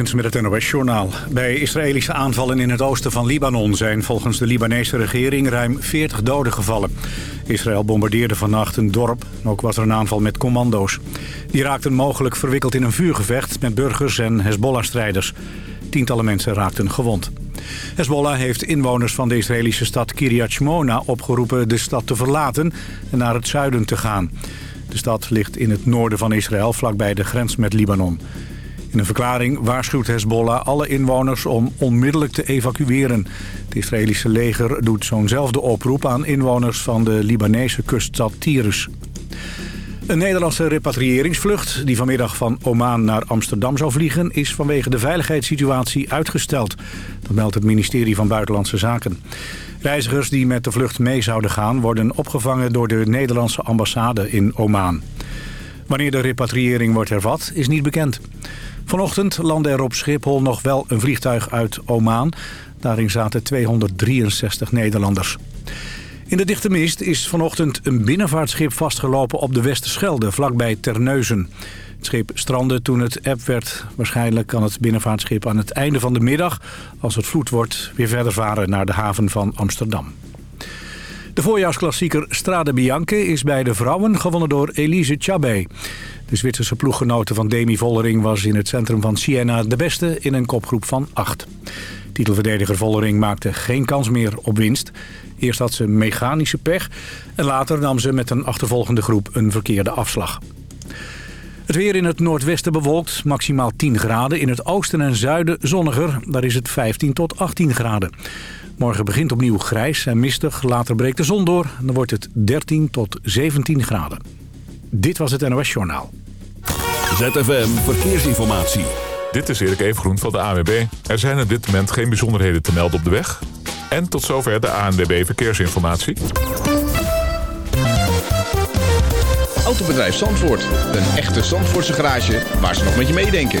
Negens met het NOS-journaal. Bij Israëlische aanvallen in het oosten van Libanon... zijn volgens de Libanese regering ruim 40 doden gevallen. Israël bombardeerde vannacht een dorp. Ook was er een aanval met commando's. Die raakten mogelijk verwikkeld in een vuurgevecht... met burgers en Hezbollah-strijders. Tientallen mensen raakten gewond. Hezbollah heeft inwoners van de Israëlische stad Kiryat Shmona opgeroepen... de stad te verlaten en naar het zuiden te gaan. De stad ligt in het noorden van Israël, vlakbij de grens met Libanon. In een verklaring waarschuwt Hezbollah alle inwoners om onmiddellijk te evacueren. Het Israëlische leger doet zo'nzelfde oproep aan inwoners van de Libanese kuststad Tyrus. Een Nederlandse repatriëringsvlucht die vanmiddag van Oman naar Amsterdam zou vliegen... is vanwege de veiligheidssituatie uitgesteld. Dat meldt het ministerie van Buitenlandse Zaken. Reizigers die met de vlucht mee zouden gaan... worden opgevangen door de Nederlandse ambassade in Oman. Wanneer de repatriëring wordt hervat is niet bekend. Vanochtend landde er op Schiphol nog wel een vliegtuig uit Oman. Daarin zaten 263 Nederlanders. In de dichte mist is vanochtend een binnenvaartschip vastgelopen op de Westerschelde, vlakbij Terneuzen. Het schip strandde toen het app werd. Waarschijnlijk kan het binnenvaartschip aan het einde van de middag, als het vloed wordt, weer verder varen naar de haven van Amsterdam. De voorjaarsklassieker Strade Bianche is bij de vrouwen gewonnen door Elise Chabé. De Zwitserse ploeggenote van Demi Vollering was in het centrum van Siena de beste in een kopgroep van acht. Titelverdediger Vollering maakte geen kans meer op winst. Eerst had ze mechanische pech en later nam ze met een achtervolgende groep een verkeerde afslag. Het weer in het noordwesten bewolkt, maximaal 10 graden. In het oosten en zuiden zonniger, daar is het 15 tot 18 graden. Morgen begint opnieuw grijs en mistig, later breekt de zon door. Dan wordt het 13 tot 17 graden. Dit was het NOS Journaal. ZFM Verkeersinformatie. Dit is Erik Evengroen van de AWB. Er zijn op dit moment geen bijzonderheden te melden op de weg. En tot zover de ANWB Verkeersinformatie. Autobedrijf Zandvoort. Een echte Zandvoortse garage waar ze nog met je meedenken.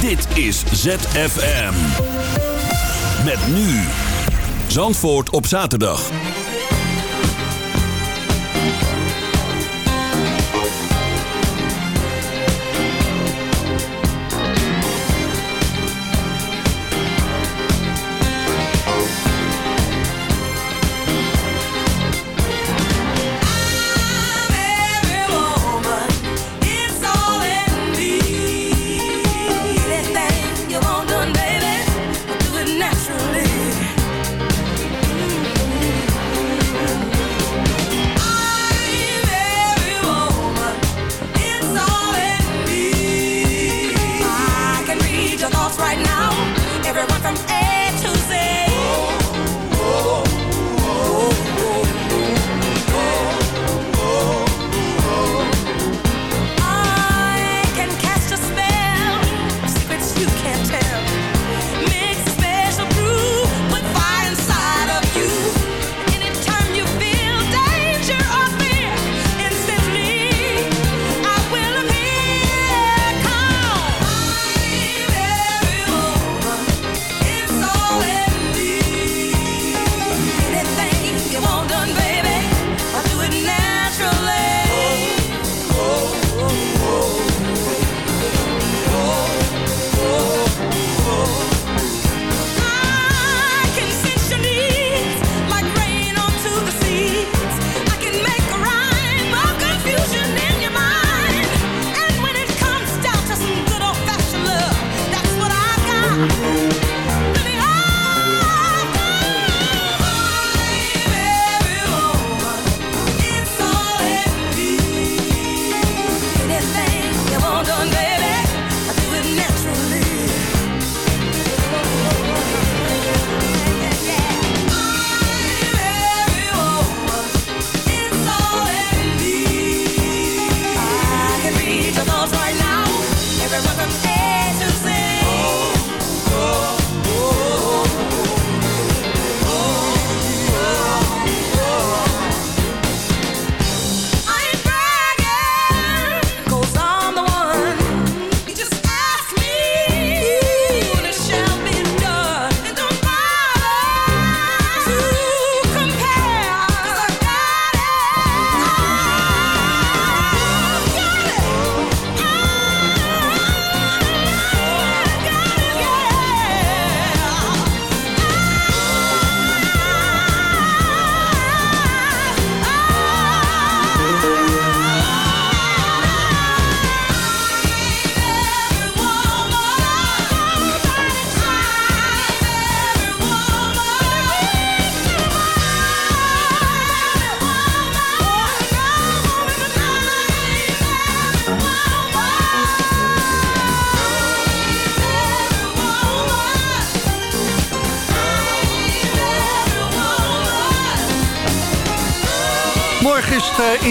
Dit is ZFM. Met nu. Zandvoort op zaterdag.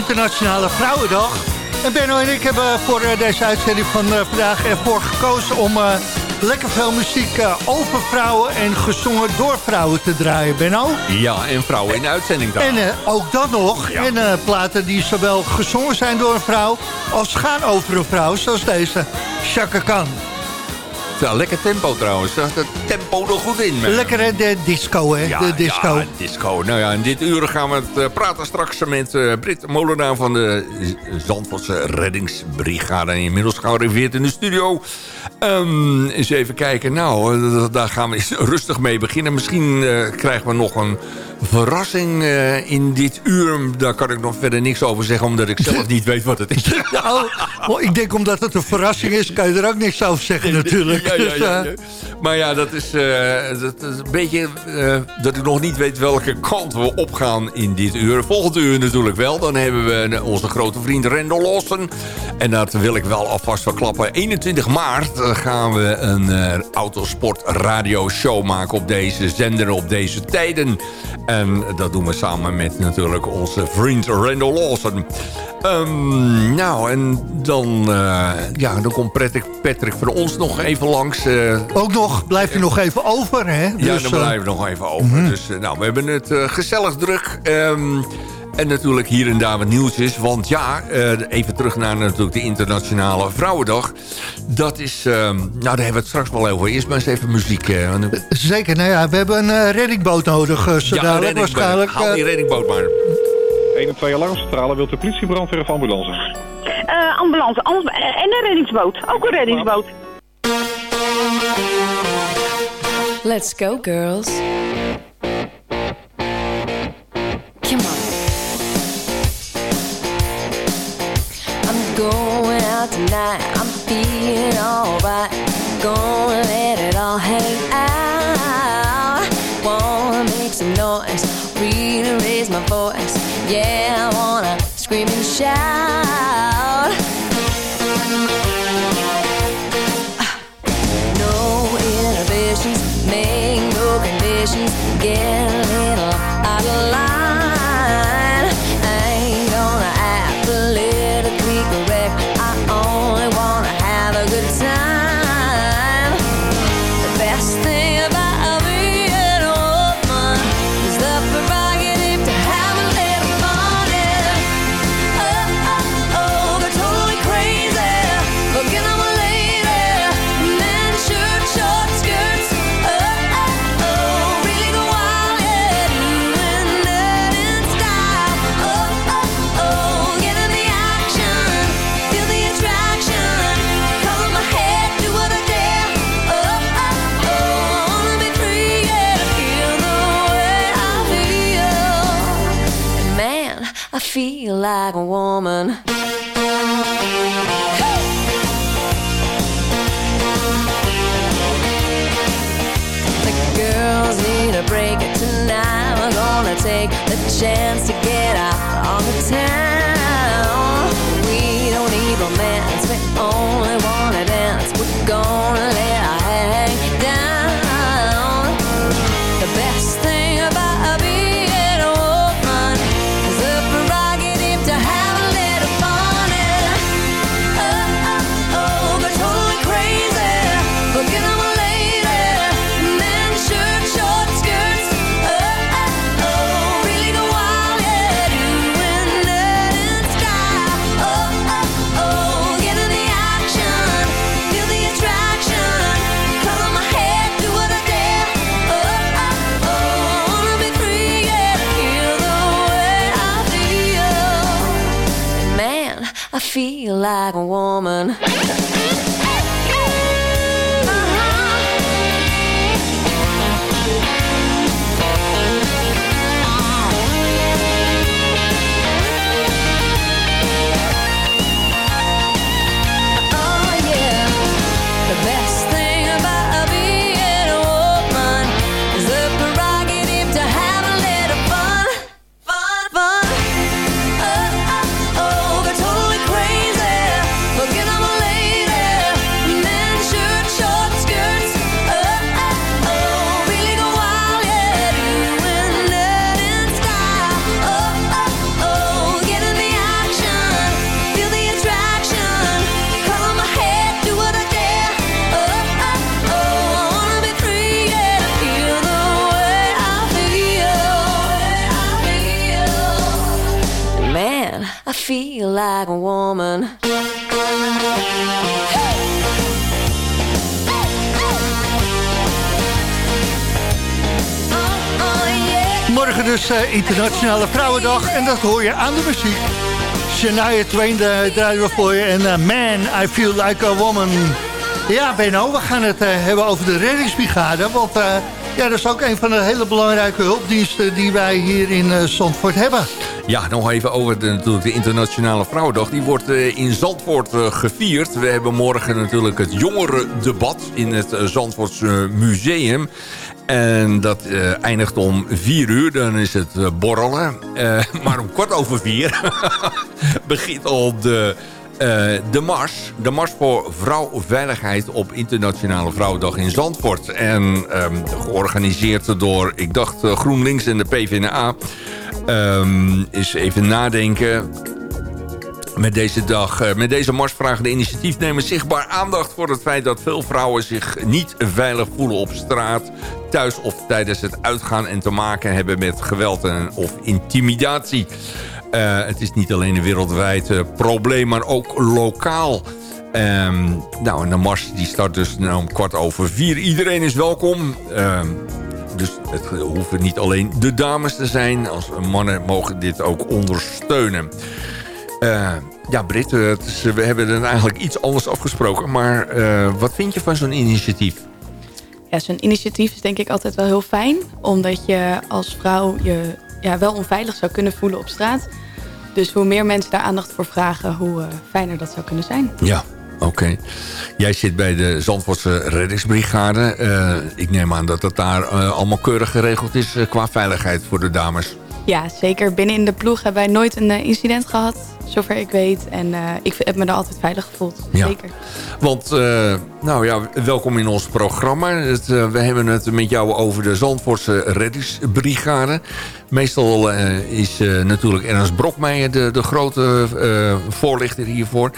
Internationale Vrouwendag. En Benno en ik hebben voor deze uitzending van vandaag ervoor gekozen om lekker veel muziek over vrouwen en gezongen door vrouwen te draaien, Benno. Ja, en vrouwen in de uitzending dan. En ook dat nog. En platen die zowel gezongen zijn door een vrouw als gaan over een vrouw, zoals deze, Chaka Khan. Ja, lekker tempo trouwens. Dat tempo er goed in. Lekker de disco, hè? Ja, de disco. Ja, disco. Nou ja, in dit uur gaan we het, uh, praten straks met uh, Britt Molenaar van de Zandvoortse Reddingsbrigade. Inmiddels gearriveerd in de studio. Um, eens even kijken. Nou, daar gaan we eens rustig mee beginnen. Misschien uh, krijgen we nog een verrassing uh, in dit uur. Daar kan ik nog verder niks over zeggen, omdat ik zelf niet weet wat het is. oh, ik denk omdat het een verrassing is, kan je er ook niks over zeggen natuurlijk. Ja, ja, ja, dus, maar ja, dat is, uh, dat is een beetje uh, dat ik nog niet weet welke kant we opgaan in dit uur. Volgend uur natuurlijk wel. Dan hebben we onze grote vriend Rendel Lawson. En dat wil ik wel alvast verklappen. 21 maart gaan we een autosport radio show maken op deze zender, op deze tijden. En dat doen we samen met natuurlijk onze vriend Randall Lawson. Um, nou, en dan, uh, ja, dan komt Patrick, Patrick voor ons nog even langs. Uh, Ook nog, blijf je nog even over, hè? Dus, ja, dan blijven we nog even over. Mm -hmm. Dus nou, we hebben het uh, gezellig druk. Um, en natuurlijk hier en daar wat nieuws is. Want ja, even terug naar natuurlijk de Internationale Vrouwendag. Dat is, uh, nou daar hebben we het straks wel over. Eerst maar eens even muziek. Uh, Zeker, nou ja, we hebben een uh, reddingboot nodig. Uh, ja, een reddingboot. waarschijnlijk. Haal die reddingboot maar. 1 en 2 alarmcentrale, wilt de politie, brandweer of ambulance? ambulance, en een reddingsboot. Ook een reddingsboot. Let's go, girls. Come on. I'm going out tonight. I'm feeling alright. Gonna let it all hang out. Wanna make some noise, really raise my voice. Yeah, I wanna scream and shout. Feel like a woman. The girls need a break tonight. We're gonna take the chance to get out on the town. We don't need romance, we only wanna dance. Like a woman. Feel like a woman. Morgen dus eh, Internationale Vrouwendag en dat hoor je aan de muziek. Shania Twain de, voor je en eh, Man, I Feel Like a Woman. Ja, Benno, we gaan het eh, hebben over de reddingsbrigade. Want ja, dat is ook een van de hele belangrijke hulpdiensten die wij hier in Zandvoort hebben. Ja, nog even over de, natuurlijk de Internationale Vrouwendag. Die wordt eh, in Zandvoort eh, gevierd. We hebben morgen natuurlijk het jongerendebat in het eh, Museum. En dat eindigt om vier uur. Dan is het borrelen. Maar om kwart over vier begint al de... de mars, de mars voor vrouwveiligheid op Internationale Vrouwendag in Zandvoort. En ehm, georganiseerd door, ik dacht, GroenLinks en de PvdA. Ehm is even nadenken. Met deze dag, eh, met deze mars vragen de initiatiefnemers zichtbaar aandacht voor het feit dat veel vrouwen zich niet veilig voelen op straat, thuis of tijdens het uitgaan en te maken hebben met geweld en, of intimidatie. Eh, het is niet alleen een wereldwijd eh, probleem, maar ook lokaal. Ehm, nou, en de mars die start dus nou, om kwart over vier. Iedereen is welkom. Ehm, dus het hoeven niet alleen de dames te zijn. Als mannen mogen dit ook ondersteunen. Eh, ja, Britt, eh, is- we hebben het eigenlijk iets anders afgesproken. Maar eh, wat vind je van zo'n initiatief? Ja, zo'n initiatief is denk ik altijd wel heel fijn. Omdat je als vrouw je ja, wel onveilig zou kunnen voelen op straat. Dus hoe meer mensen daar aandacht voor vragen, hoe eh, fijner dat zou kunnen zijn. Ja, oké. Jij zit bij de Zandvoortse reddingsbrigade. Eh, ik neem aan dat dat daar eh, allemaal keurig geregeld is eh, qua veiligheid voor de dames. Ja, zeker. Binnen in de ploeg hebben wij nooit een eh, incident gehad, zover ik weet. En eh, ik heb me daar altijd veilig gevoeld. Ja. Zeker. Want, eh, nou ja, welkom in ons programma. Het, we hebben het met jou over de Zandvoortse reddingsbrigade. Meestal is natuurlijk Ernst Brokmeijer de, de grote voorlichter hiervoor.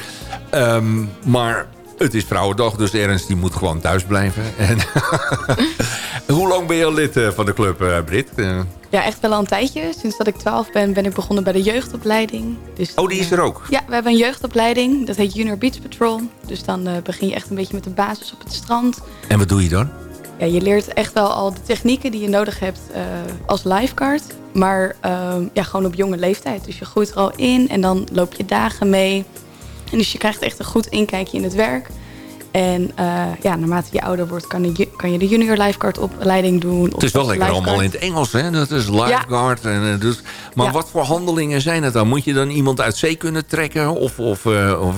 Ehm, maar het is Vrouwendag, dus Ernst die moet gewoon thuis blijven. En Hoe lang ben je al lid eh, van de club, eh Brit? Eh, Ja, echt wel al een tijdje. Sinds dat ik 12 ben, ben ik begonnen bij de jeugdopleiding. Dus oh, die is er ook? Ja, we hebben een jeugdopleiding. Dat heet Junior Beach Patrol. Dus dan begin je echt een beetje met de basis op het strand. En wat doe je dan? Ja, je leert echt wel al de technieken die je nodig hebt als lifeguard. Maar ehm, ja, gewoon op jonge leeftijd. Dus je groeit er al in en dan loop je dagen mee. En dus je krijgt echt een goed inkijkje in het werk. En eh, ja, naarmate je ouder wordt, kan je, kan je de junior lifeguard opleiding doen. Het is wel lekker allemaal in het Engels, hè? Dat is lifeguard. En, eh, dus, maar Ja. wat voor handelingen zijn het dan? Moet je dan iemand uit zee kunnen trekken of, of, eh, of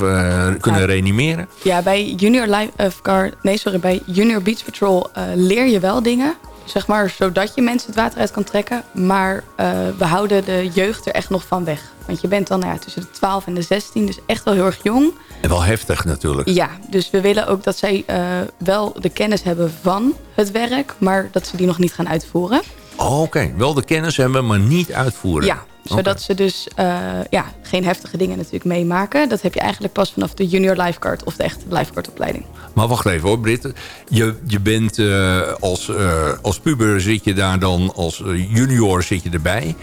kunnen Ja. reanimeren? Ja, bij Junior Lifeguard, nee sorry, bij Junior Beach Patrol leer je wel dingen. Zeg maar, zodat je mensen het water uit kan trekken. Maar eh, we houden de jeugd er echt nog van weg. Want je bent dan nou ja, tussen de 12 en de 16, dus echt wel heel erg jong. En wel heftig natuurlijk. Ja, dus we willen ook dat zij eh, wel de kennis hebben van het werk, maar dat ze die nog niet gaan uitvoeren. Oh, Oké, wel de kennis hebben, maar niet uitvoeren. Ja, zodat ze dus eh, ja, geen heftige dingen natuurlijk meemaken. Dat heb je eigenlijk pas vanaf de junior lifeguard of de echte lifeguardopleiding. Maar wacht even hoor, Britt. Je, je bent eh, als, eh, als puber zit je daar dan, als junior zit je erbij.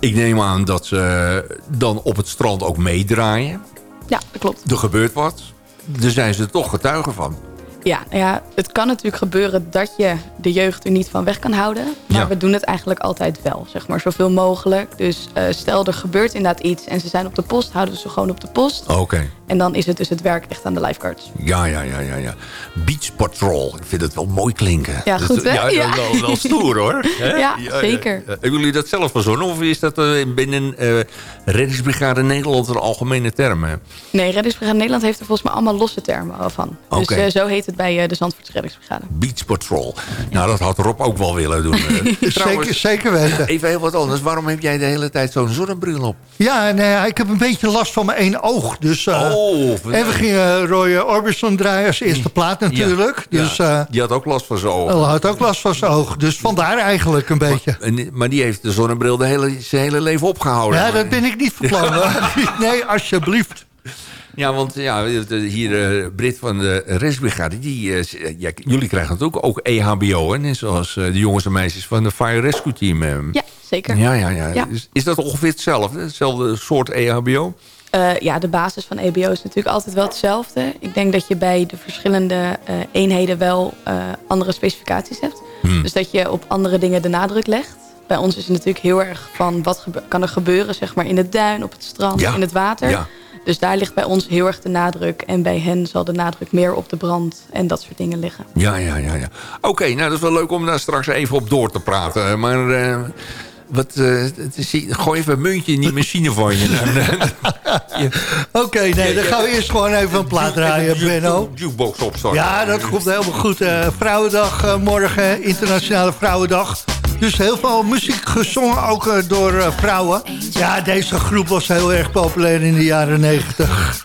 Ik neem aan dat ze dan op het strand ook meedraaien. Ja, dat klopt. Er gebeurt wat. Daar zijn ze toch getuigen van. Ja, nou ja, het kan natuurlijk gebeuren dat je de jeugd er niet van weg kan houden. Maar Ja. we doen het eigenlijk altijd wel, zeg maar, zoveel mogelijk. Dus eh, stel er gebeurt inderdaad iets en ze zijn op de post, houden we ze gewoon op de post. Oké. En dan is het dus het werk echt aan de lifeguards. Ja, ja, ja, ja, ja. Beach Patrol. Ik vind het wel mooi klinken. Ja, goed, hè? Ja, Ja. Wel, wel stoer, hoor. Ja, zeker. Hebben jullie dat zelf verzonnen? Of is dat eh, binnen eh Reddingsbrigade Nederland een algemene term? hè? Nee, Reddingsbrigade Nederland heeft er volgens mij allemaal losse termen van. Dus Oké. eh, zo heet het bij eh, de Zandvoortse Reddingsbrigade. Beach Patrol. Nou, dat had Rob ook wel willen doen. eh. Zeker, zeker weten. Even heel wat anders. Waarom heb jij de hele tijd zo'n zonnebril op? Ja, nee, ja, ik heb een beetje last van mijn één oog. Dus, eh, Oh, en we gingen Roy Orbison draaien als eerste plaat natuurlijk. Ja, Dus eh die had ook last van zijn ogen. hij had ook last van zijn oog. Dus vandaar eigenlijk een beetje. Maar die heeft de zonnebril de hele, zijn hele leven opgehouden. Ja, dat ben ik niet van plan. nee, alsjeblieft. Ja, want ja, de- hier eh Brit van de Resbrigade, die, eh, ja, jullie krijgen natuurlijk ook EHBO, hè? net zoals eh, de jongens en meisjes van de Fire Rescue Team. eh. Ja, zeker. Ja, ja, ja. Ja. Is, is dat ongeveer hetzelfde? Hetzelfde soort EHBO? Eh, ja, de basis van EBO is natuurlijk altijd wel hetzelfde. Ik denk dat je bij de verschillende eh, eenheden wel eh, andere specificaties hebt. Hmm. Dus dat je op andere dingen de nadruk legt. Bij ons is het natuurlijk heel erg van wat kan er gebeuren zeg maar, in het duin, op het strand, Ja. in het water. Ja. Dus daar ligt bij ons heel erg de nadruk. En bij hen zal de nadruk meer op de brand en dat soort dingen liggen. Ja, ja, ja. ja. Oké, nou dat is wel leuk om daar straks even op door te praten. Maar wat, eh, gooi even een muntje in die machine van je. Oké, nee, dan gaan we eerst gewoon even een plaat draaien, Benno. jukebox opstarten. Ja, dat komt helemaal goed. Eh, Vrouwendag eh, morgen, Internationale Vrouwendag. Dus heel veel muziek gezongen, ook door vrouwen. Ja, deze groep was heel erg populair in de jaren 90.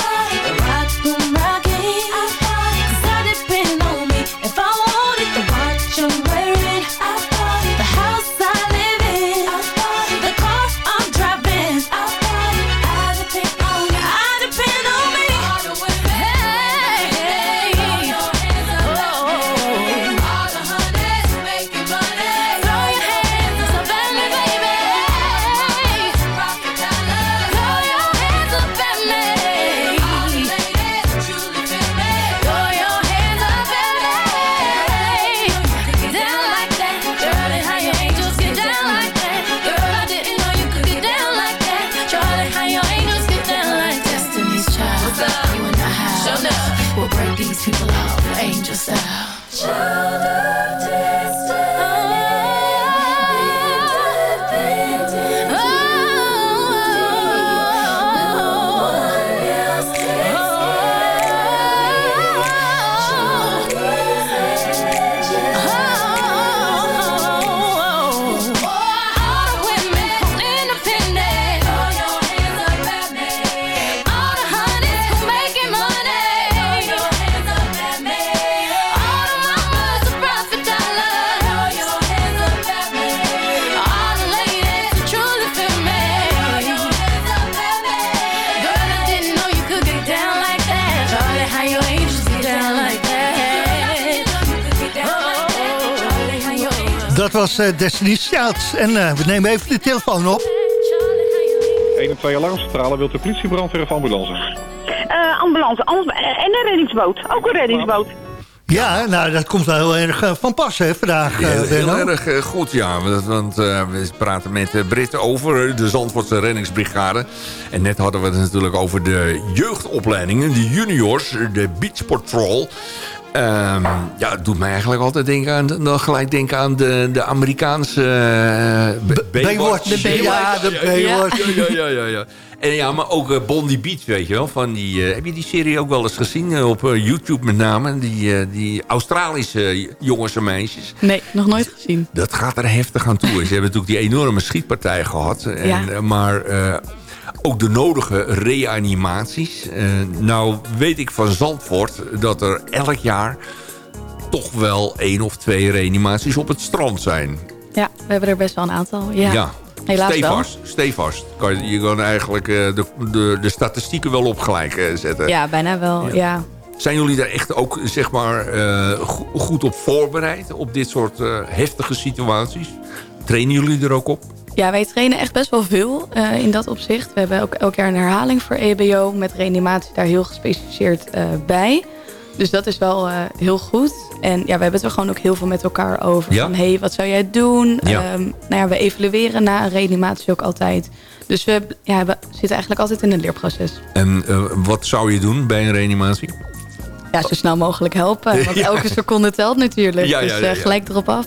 Destiny's Child. En eh, we nemen even de telefoon op. 1 en 2 alarmcentrale, wilt de politie, brandweer of ambulance? Eh, ambulance ambul- en een reddingsboot. Ook een reddingsboot. Ja, nou, dat komt wel heel erg eh, van pas, hè, vandaag, eh, Heel, erg eh, goed, ja. Want, eh, we praten met eh, Britt over de Zandvoortse reddingsbrigade. En net hadden we het natuurlijk over de jeugdopleidingen, de juniors, de Beach Patrol. Ehm, ja, het doet mij eigenlijk altijd denken aan, dan gelijk denken aan de, de Amerikaanse uh, Baywatch. De Baywatch. Ja, de Baywatch. Ja, ja, ja, ja, ja. En ja, maar ook eh, Bondi Beach, weet je wel. Van die, eh, heb je die serie ook wel eens gezien? eh, op eh, YouTube met name. Die, eh, die Australische jongens en meisjes. Nee, nog nooit gezien. Dat gaat er heftig aan toe. Ze hebben natuurlijk die enorme schietpartij gehad. En, Ja. eh, Maar eh, ook de nodige reanimaties. Eh, nou weet ik van Zandvoort dat er elk jaar toch wel één of twee reanimaties op het strand zijn. Ja, we hebben er best wel een aantal. Ja, helaas stevast, stevast. Kan je, je kan eigenlijk eh, de, de, de statistieken wel op gelijk eh, zetten. wel. Ja, bijna wel. Ja. Zijn jullie daar echt ook zeg maar, go- goed op voorbereid? Op dit soort heftige situaties? Trainen jullie er ook op? Ja, wij trainen echt best wel veel eh, in dat opzicht. We hebben ook elk jaar een herhaling voor EBO met reanimatie daar heel gespecialiseerd eh, bij. Dus dat is wel eh, heel goed. En ja, we hebben het er gewoon ook heel veel met elkaar over. Ja? Van, hé, hey, wat zou jij doen? Ja. Ehm, nou ja, we evalueren na een reanimatie ook altijd. Dus we, ja, we zitten eigenlijk altijd in een leerproces. En wat zou je doen bij een reanimatie? Ja, zo snel mogelijk helpen. Want elke seconde telt natuurlijk. Dus gelijk erop af.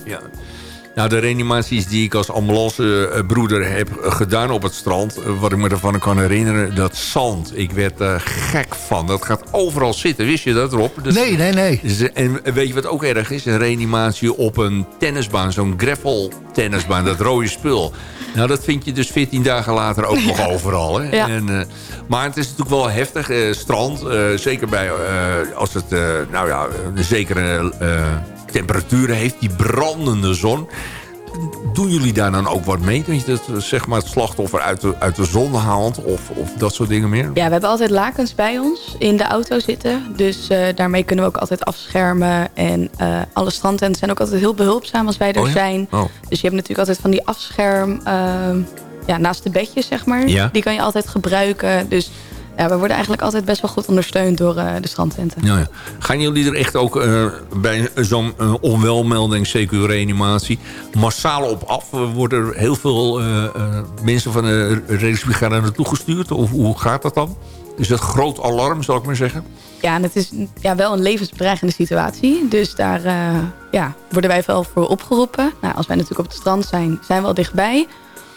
Nou, de reanimaties die ik als ambulancebroeder heb gedaan op het strand... eh, wat ik me ervan kan herinneren, dat zand. Ik werd er gek van. Dat gaat overal zitten. Wist je dat, Rob? Dus- Nee, nee, nee. Dus, En weet je wat ook erg is? Een reanimatie op een tennisbaan. Zo'n gravel tennisbaan. Dat rode spul. Nou, dat vind je dus 14 dagen later ook nog overal. Hè? Ja. En, eh, maar het is natuurlijk wel heftig. eh, strand, eh, zeker bij, eh, als het eh, nou ja, een zekere eh, temperaturen heeft. Die brandende zon. Doen jullie daar dan ook wat mee? Dat je het, eh, zeg maar, het slachtoffer uit de, uit de zon haalt? Of, of dat soort dingen meer? Ja, we hebben altijd lakens bij ons in de auto zitten. Dus eh, daarmee kunnen we ook altijd afschermen. En eh, alle strandtenten zijn ook altijd heel behulpzaam als wij er Oh ja? zijn. Oh. Dus je hebt natuurlijk altijd van die afscherm ehm, ja, naast de bedjes, zeg maar. Ja. Die kan je altijd gebruiken. Dus ja, we worden eigenlijk altijd best wel goed ondersteund door eh, de strandtenten. Ja, ja. Gaan jullie er echt ook eh, bij zo'n eh, onwelmelding, CQ-reanimatie... massaal op af? Worden er heel veel mensen van de reddingsbrigade naartoe gestuurd? Of hoe gaat dat dan? Is dat groot alarm, zal ik maar zeggen? Ja, en het is ja, wel een levensbedreigende situatie. Dus daar ja, worden wij wel voor opgeroepen. Nou, als wij natuurlijk op het strand zijn, zijn we al dichtbij.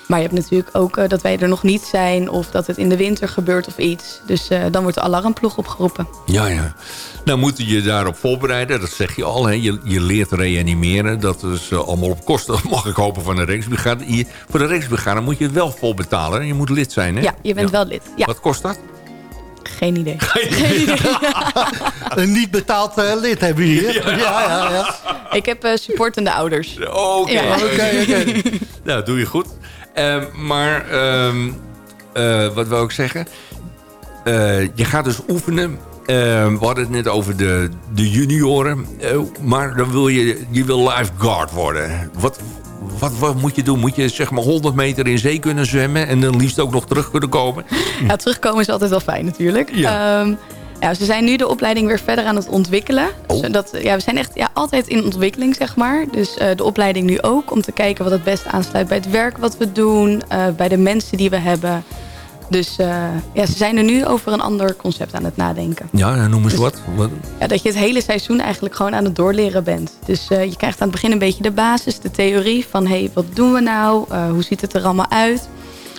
Maar je hebt natuurlijk ook eh, dat wij er nog niet zijn... of dat het in de winter gebeurt of iets. Dus eh, dan wordt de alarmploeg opgeroepen. Ja, ja. Nou moet je je daarop voorbereiden. Dat zeg je al. Hè. Je, je leert reanimeren. Dat is eh, allemaal op kosten, mag ik hopen, van de Rijksbrigade. Je- voor de Rijksbrigade moet je het wel vol betalen. Je moet lid zijn, hè? Ja, je bent wel lid. Ja, Wat kost dat? geen idee. Een niet betaald lid hebben we hier. Ja, ja, ja. Ik heb eh, supportende ouders. Oké. Ja. Oké, oké. nou, doe je goed. Ehm, maar, ehm, eh, wat wil ik zeggen? Eh, je gaat dus oefenen. Ehm, we hadden het net over de, de junioren. Eh, maar dan wil je, je wil lifeguard worden. Wat, wat, wat moet je doen? Moet je zeg maar 100 meter in zee kunnen zwemmen... en dan liefst ook nog terug kunnen komen? Ja, terugkomen is altijd wel fijn natuurlijk. Ja. Ja, ze zijn nu de opleiding weer verder aan het ontwikkelen. Oh. Zodat, ja, we zijn echt ja, altijd in ontwikkeling, zeg maar. Dus eh, de opleiding nu ook. Om te kijken wat het beste aansluit bij het werk wat we doen. eh, bij de mensen die we hebben. Dus eh, ja, ze zijn er nu over een ander concept aan het nadenken. Ja, noem eens Dus- wat. wat. Ja, dat je het hele seizoen eigenlijk gewoon aan het doorleren bent. Dus je krijgt aan het begin een beetje de basis, de theorie van... hé, hey, wat doen we nou? Hoe ziet het er allemaal uit?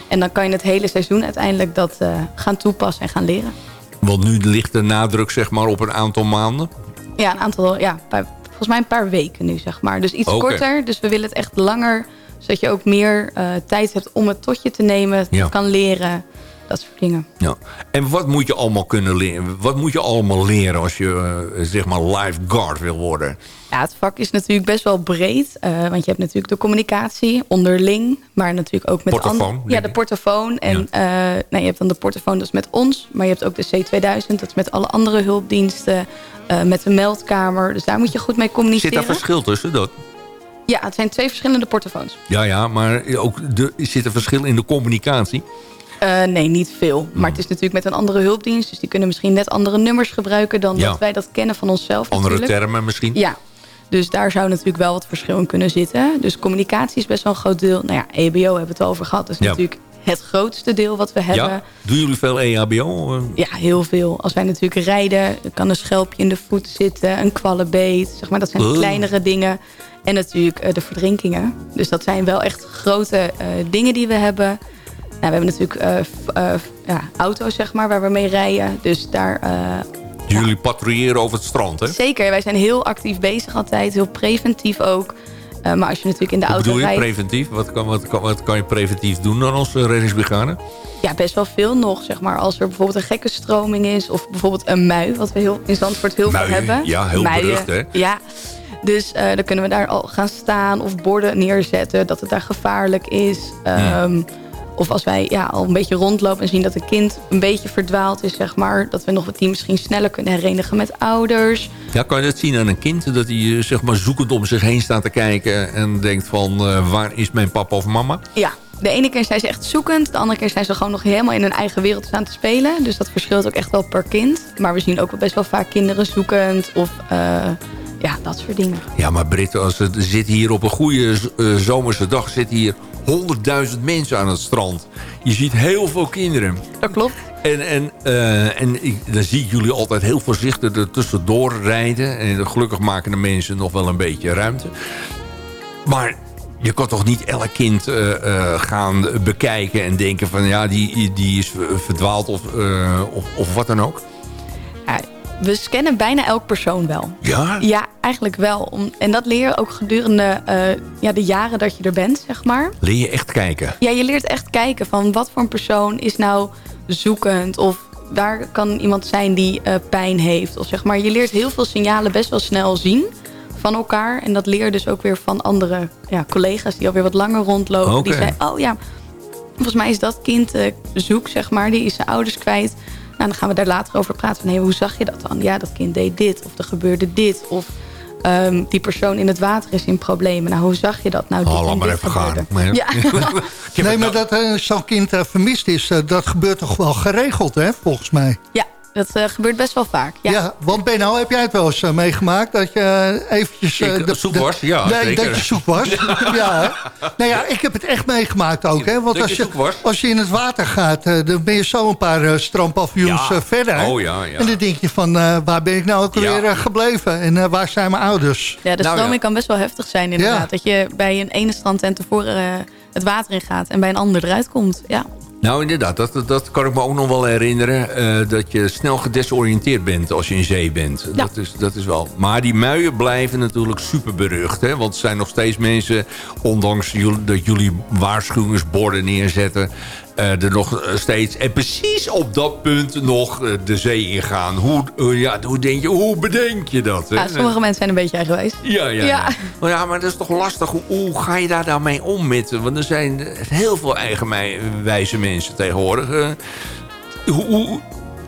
En dan kan je het hele seizoen uiteindelijk dat gaan toepassen en gaan leren. Want nu ligt de nadruk zeg maar op een aantal maanden. Ja, een aantal, ja, paar- volgens mij een paar weken nu, zeg maar. Dus iets korter. Dus we willen het echt langer, zodat je ook meer eh, tijd hebt om het tot je te nemen. Het Ja. kan leren, dat soort dingen. Ja. En wat moet je allemaal kunnen leren? Wat moet je allemaal leren als je eh, zeg maar lifeguard wil worden? Ja, het vak is natuurlijk best wel breed. eh, want je hebt natuurlijk de communicatie onderling. Maar natuurlijk ook met Portofoon, Ja, de portofoon. En eh, nou, je hebt dan de portofoon, dat is met ons. Maar je hebt ook de C2000, dat is met alle andere hulpdiensten. eh, met de meldkamer. Dus daar moet je goed mee Zit communiceren. daar verschil tussen? Dat? Ja, het zijn twee verschillende portofoons. Ja, ja, maar ook de, zit er verschil in de communicatie? Eh, nee, niet veel. Maar het is natuurlijk met een andere hulpdienst. Dus die kunnen misschien net andere nummers gebruiken... dan Ja. dat wij dat kennen van onszelf Andere natuurlijk. termen misschien? Ja, dus daar zou natuurlijk wel wat verschil in kunnen zitten. Dus communicatie is best wel een groot deel. Nou ja, EBO hebben we het al over gehad. Dat is Ja. natuurlijk het grootste deel wat we hebben. Ja? Doen jullie veel E EHBO? Eh, Ja, heel veel. Als wij natuurlijk rijden, kan een schelpje in de voet zitten, een kwallenbeet. Zeg maar, dat zijn Oh. kleinere dingen. En natuurlijk eh, de verdrinkingen. Dus dat zijn wel echt grote eh, dingen die we hebben. Nou, we hebben natuurlijk f- ja, auto's, zeg maar, waar we mee rijden. Dus daar... eh, Jullie patrouilleren over het strand, hè? Zeker, wij zijn heel actief bezig altijd. Heel preventief ook. Maar als je natuurlijk in de Wat auto bedoel je, rijdt... preventief? Wat kan, wat, kan, wat kan je preventief doen dan als uh, reddingsbrigade? Ja, best wel veel nog. Zeg maar. Als er bijvoorbeeld een gekke stroming is. Of bijvoorbeeld een mui. Wat we heel, in Zandvoort heel Mui, veel hebben. ja, heel Muien, berucht, hè? Ja. Dus dan kunnen we daar al gaan staan of borden neerzetten dat het daar gevaarlijk is. Ehm, Of als wij ja, al een beetje rondlopen en zien dat een kind een beetje verdwaald is, zeg maar. Dat we nog wat die misschien sneller kunnen herenigen met ouders. Ja, kan je dat zien aan een kind? Dat hij eh, zeg maar zoekend om zich heen staat te kijken... en denkt van, eh, waar is mijn papa of mama? Ja, de ene keer zijn ze echt zoekend. De andere keer zijn ze gewoon nog helemaal in hun eigen wereld staan te spelen. Dus dat verschilt ook echt wel per kind. Maar we zien ook wel best wel vaak kinderen zoekend of eh, ja, dat soort dingen. Ja, maar Britt, als het zit hier op een goede zomerse dag... zitten hier honderdduizend mensen aan het strand. Je ziet heel veel kinderen. Dat klopt. En, en, eh, en ik, dan zie ik jullie altijd heel voorzichtig er tussendoor rijden. En gelukkig maken de mensen nog wel een beetje ruimte. Maar je kan toch niet elk kind eh, eh, gaan bekijken en denken van... ja, die, die is verdwaald of, of, of wat dan ook? We scannen bijna elk persoon wel. Ja? Ja, eigenlijk wel. Om, en dat leer je ook gedurende eh, ja, de jaren dat je er bent, zeg maar. Leer je echt kijken? Ja, je leert echt kijken van wat voor een persoon is nou zoekend. Of daar kan iemand zijn die eh, pijn heeft. Of zeg maar, je leert heel veel signalen best wel snel zien van elkaar. En dat leer je dus ook weer van andere ja, collega's die alweer wat langer rondlopen. Die zeiden, oh ja, volgens mij is dat kind eh, zoek, zeg maar. Die is zijn ouders kwijt. Nou, dan gaan we daar later over praten. Van, hey, hoe zag je dat dan? Ja, dat kind deed dit. Of er gebeurde dit. Of ehm, die persoon in het water is in problemen. Nou, hoe zag je dat? Nou, dit Oh, en maar dit even gebeurde. gaan. Maar- Ja. Nee, maar dat eh, zo'n kind eh, vermist is, eh, dat gebeurt toch wel geregeld, hè, volgens mij. ja, dat eh, gebeurt best wel vaak. Ja. Ja, want Benno, heb jij het wel eens eh, meegemaakt? Dat je eh, eventjes... eh, Ik, de- zoek de- was? Ja, nee, zeker. dat je zoek was. ja? Nou ja, ik heb het echt meegemaakt ook. Hè? Want als je als je in het water gaat, dan ben je zo een paar uh, Ja. verder. Oh, ja, ja. En dan denk je van, eh, waar ben ik nou ook eh, gebleven? En waar zijn mijn ouders? Ja, de Nou, stroming ja. kan best wel heftig zijn inderdaad. Ja. Dat je bij een ene strandtent tevoren eh, het water in gaat... en bij een ander eruit komt. Ja. Nou, inderdaad, dat, dat kan ik me ook nog wel herinneren. eh, dat je snel gedesoriënteerd bent als je in zee bent. Ja. Dat, is, dat is wel. Maar die muien blijven natuurlijk super berucht. Hè? Want er zijn nog steeds mensen, ondanks dat jullie waarschuwingsborden neerzetten... eh, er nog steeds, en precies op dat punt nog eh, de zee ingaan. Hoe, eh, ja, hoe, denk je, hoe bedenk je dat? Hè? Ja, sommige mensen zijn een beetje eigenwijs. Ja, ja, ja. Ja. Maar ja, maar dat is toch lastig. Hoe, hoe ga je daar nou mee om? Met, want er zijn heel veel eigenwijze mensen tegenwoordig. Eh, hoe, hoe,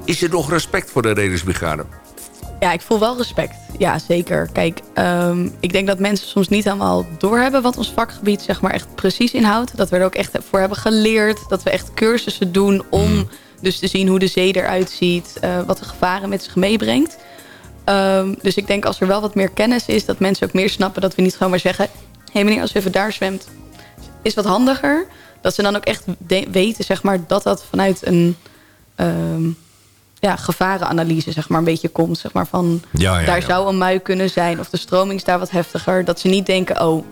is er nog respect voor de reddingsbrigade? Ja, ik voel wel respect. Ja, zeker. Kijk, ehm, ik denk dat mensen soms niet helemaal doorhebben... wat ons vakgebied zeg maar echt precies inhoudt. Dat we er ook echt voor hebben geleerd. Dat we echt cursussen doen om dus te zien hoe de zee eruit ziet. eh, wat de gevaren met zich meebrengt. Ehm, dus ik denk als er wel wat meer kennis is... dat mensen ook meer snappen dat we niet gewoon maar zeggen... hé hey meneer, als u even daar zwemt, is wat handiger. Dat ze dan ook echt weten zeg maar, dat dat vanuit een... ehm, ja, gevarenanalyse zeg maar, een beetje komt. Zeg maar, van, Ja, ja, daar ja. zou een mui kunnen zijn of de stroming is daar wat heftiger. Dat ze niet denken, oh,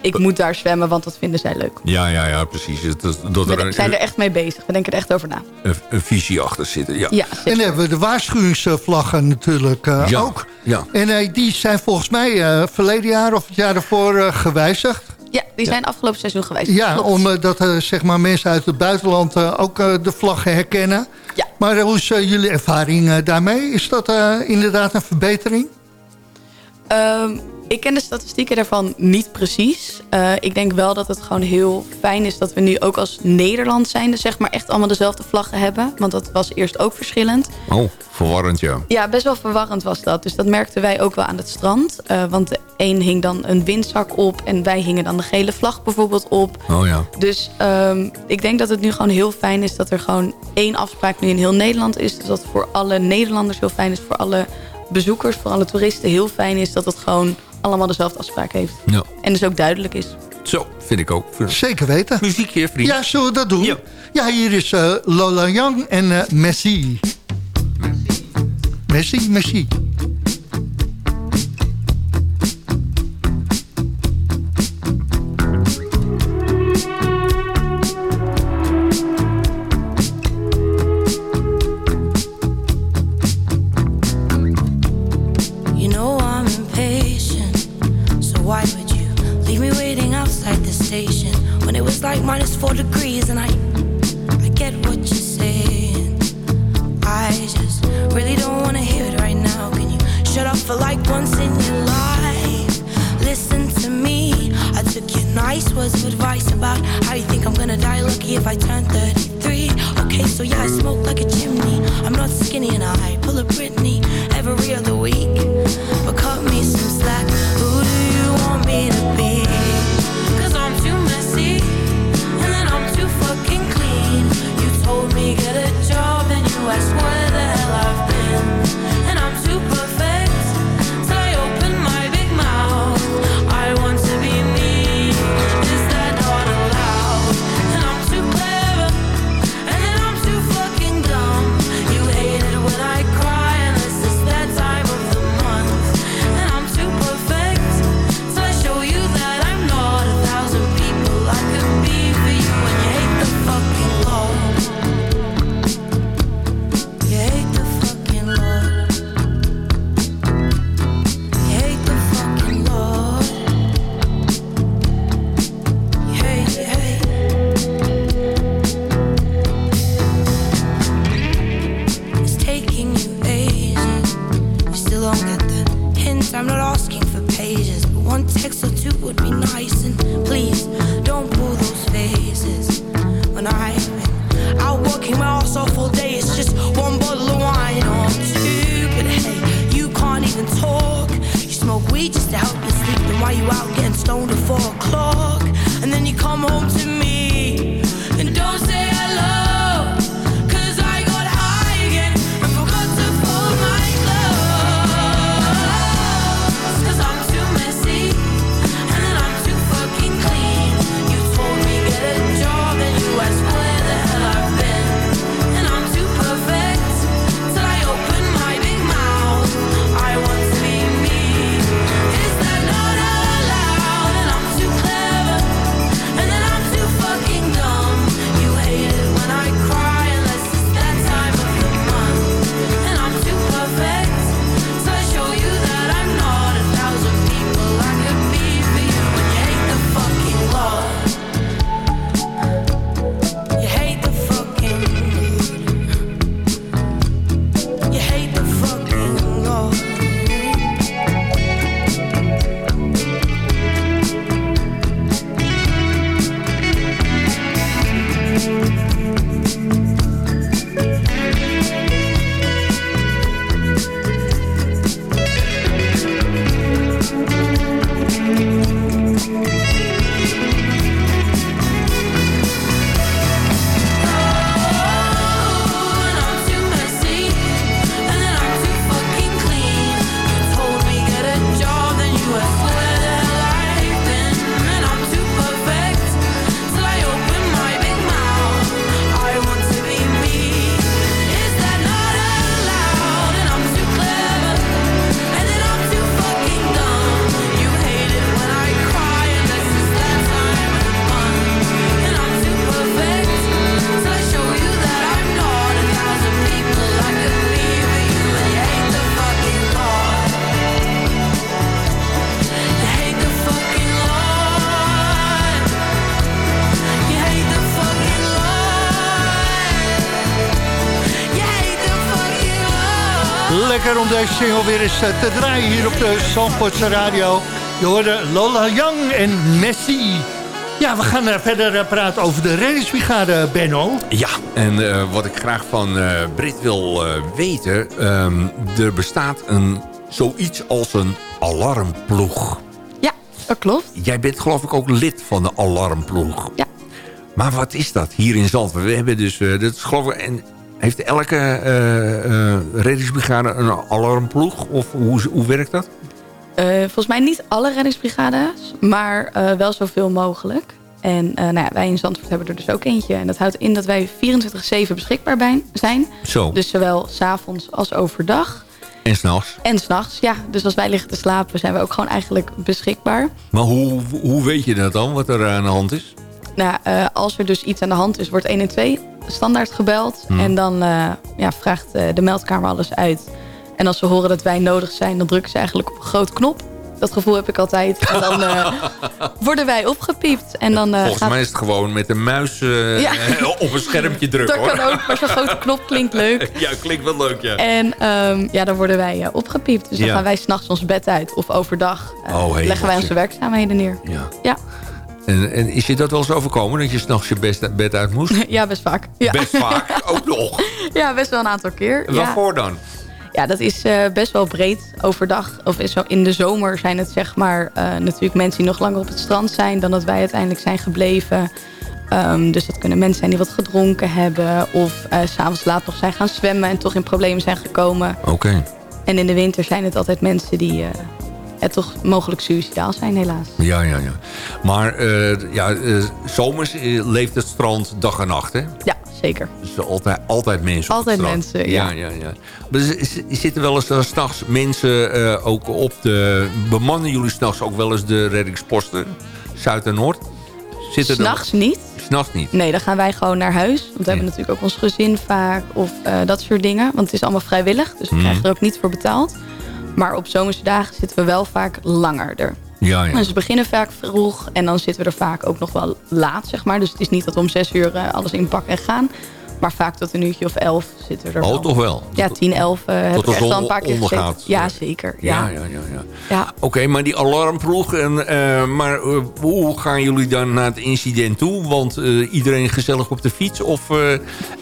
ik moet daar zwemmen, want dat vinden zij leuk. Ja, ja, ja, precies. Is- Dat er We zijn er echt mee bezig. We denken er echt over na. een, een visie achter zit. Ja. Ja, En dan hebben we de waarschuwingsvlaggen natuurlijk eh, Ja, ook. ja. En eh, die zijn volgens mij eh, verleden jaar of het jaar ervoor gewijzigd. Ja die zijn afgelopen seizoen geweest. Ja, Klopt. omdat eh, zeg maar mensen uit het buitenland eh, ook eh, de vlaggen herkennen. Ja. Maar eh, hoe is eh, jullie ervaring eh, daarmee? Is dat eh, inderdaad een verbetering? Ehm, ik ken de statistieken daarvan niet precies. Eh, ik denk wel dat het gewoon heel fijn is dat we nu ook als Nederland zijnde... zeg maar echt allemaal dezelfde vlaggen hebben. Want dat was eerst ook verschillend. Oh, verwarrend, ja. Ja, best wel verwarrend was dat. Dus dat merkten wij ook wel aan het strand. Eh, want de een hing dan een windzak op... en wij hingen dan de gele vlag bijvoorbeeld op. Oh ja. Dus ehm, ik denk dat het nu gewoon heel fijn is... dat er gewoon één afspraak nu in heel Nederland is. Dus dat het voor alle Nederlanders heel fijn is. Voor alle bezoekers, voor alle toeristen heel fijn is... dat het gewoon allemaal dezelfde afspraak heeft. ja. En dus ook duidelijk is. Zo, vind ik ook. Zeker weten. Muziekje, vriend. Ja, zullen we dat doen? Ja. Ja, hier is eh, Lola Young en eh, Messi. Messi, Messi. Four degrees? And I, I get what you're saying. I just really don't wanna hear it right now. Can you shut up for like once in your life? listen to me. I took your nice words of advice about how you think I'm gonna die lucky if I turn 33. Okay, so yeah, I smoke like a chimney. I'm not skinny and I pull a Britney every other week. But cut me some slack. Deze single weer eens eh, te draaien hier op de Zandvoortse radio. Je hoorde Lola Young en Messi. Ja, we gaan eh, verder eh, praten over de reddingsbrigade, Benno. Ja, en eh, wat ik graag van eh Brit wil eh, weten... ehm, er bestaat een, zoiets als een alarmploeg. Ja, dat klopt. Jij bent geloof ik ook lid van de alarmploeg. Ja. Maar wat is dat hier in Zandvoort? We hebben dus, eh, dat is geloof ik... En heeft elke eh eh reddingsbrigade een alarmploeg? Of hoe, hoe werkt dat? Eh, volgens mij niet alle reddingsbrigades, maar wel zoveel mogelijk. En nou ja, wij in Zandvoort hebben er dus ook eentje. En dat houdt in dat wij 24-7 beschikbaar bij- zijn. Zo. Dus zowel s'avonds als overdag. En s'nachts? En s'nachts, ja. Dus als wij liggen te slapen zijn we ook gewoon eigenlijk beschikbaar. Maar hoe, hoe weet je dat dan, wat er aan de hand is? Nou, eh, als er dus iets aan de hand is, wordt 112 standaard gebeld. Hmm. En dan eh, ja, vraagt eh, de meldkamer alles uit. En als ze horen dat wij nodig zijn, dan drukken ze eigenlijk op een grote knop. dat gevoel heb ik altijd. En dan worden wij opgepiept. En dan, eh, Volgens gaat- mij is het gewoon met een muis Ja. op een schermpje drukken. Dat hoor. kan ook, maar zo'n grote knop klinkt leuk. Ja, klinkt wel leuk, ja. En ehm, ja, dan worden wij opgepiept. Dus dan Ja. gaan wij s'nachts ons bed uit. Of overdag Oh, leggen wij onze werkzaamheden neer. Ja. Ja, En, en is je dat wel eens overkomen, dat je s'nachts je best, bed uit moest? ja best vaak. Ja. Best vaak, ook nog. ja, best wel een aantal keer. Ja. Waarvoor dan? Ja, dat is eh, best wel breed overdag. Of is zo in de zomer zijn het zeg maar eh, natuurlijk mensen die nog langer op het strand zijn... dan dat wij uiteindelijk zijn gebleven. Ehm, dus dat kunnen mensen zijn die wat gedronken hebben... of eh, s s'avonds laat nog zijn gaan zwemmen en toch in problemen zijn gekomen. Oké. En in de winter zijn het altijd mensen die eh, toch mogelijk suicidaal zijn helaas. Ja, ja, ja. Maar eh, ja, eh, zomers eh, leeft het strand dag en nacht, hè? Ja, zeker. Dus altijd, altijd mensen op Altijd het mensen, ja. ja, ja, ja. Maar zitten wel eens uh, s'nachts mensen ook op de... Bemannen jullie s'nachts ook wel eens de reddingsposten? Zuid en Noord? Zitten S'nachts niet. S'nachts niet? Nee, dan gaan wij gewoon naar huis. Want we hebben natuurlijk ook ons gezin vaak. Of dat soort dingen. Want het is allemaal vrijwillig. Dus we Mhm. krijgen er ook niet voor betaald. Maar op zomerse dagen zitten we wel vaak langer er. Ja, ja. Dus we beginnen vaak vroeg. En dan zitten we er vaak ook nog wel laat, zeg maar. Dus het is niet dat we om zes uur eh, alles inpakken en gaan. Maar vaak tot een uurtje of elf zitten we er Oh, wel. toch wel? Ja, tien, elf eh heb ik echt een paar keer gezeten. ondergaat. Ja, zeker. Ja, Ja. ja, ja. ja. Ja. Oké, maar die alarmploeg. En, eh, maar hoe gaan jullie dan naar het incident toe? Want iedereen gezellig op de fiets? Of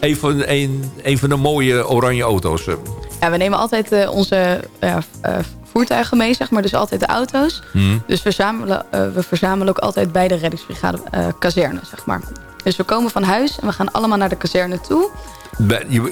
een, van, een, een van de mooie oranje auto's? Ja, we nemen altijd eh, onze eh, voertuigen mee, zeg maar. Dus altijd de auto's. Hmm. Dus we verzamelen, eh, we verzamelen ook altijd bij de reddingsbrigade kazerne, zeg maar. Dus we komen van huis en we gaan allemaal naar de kazerne toe. Bij- je,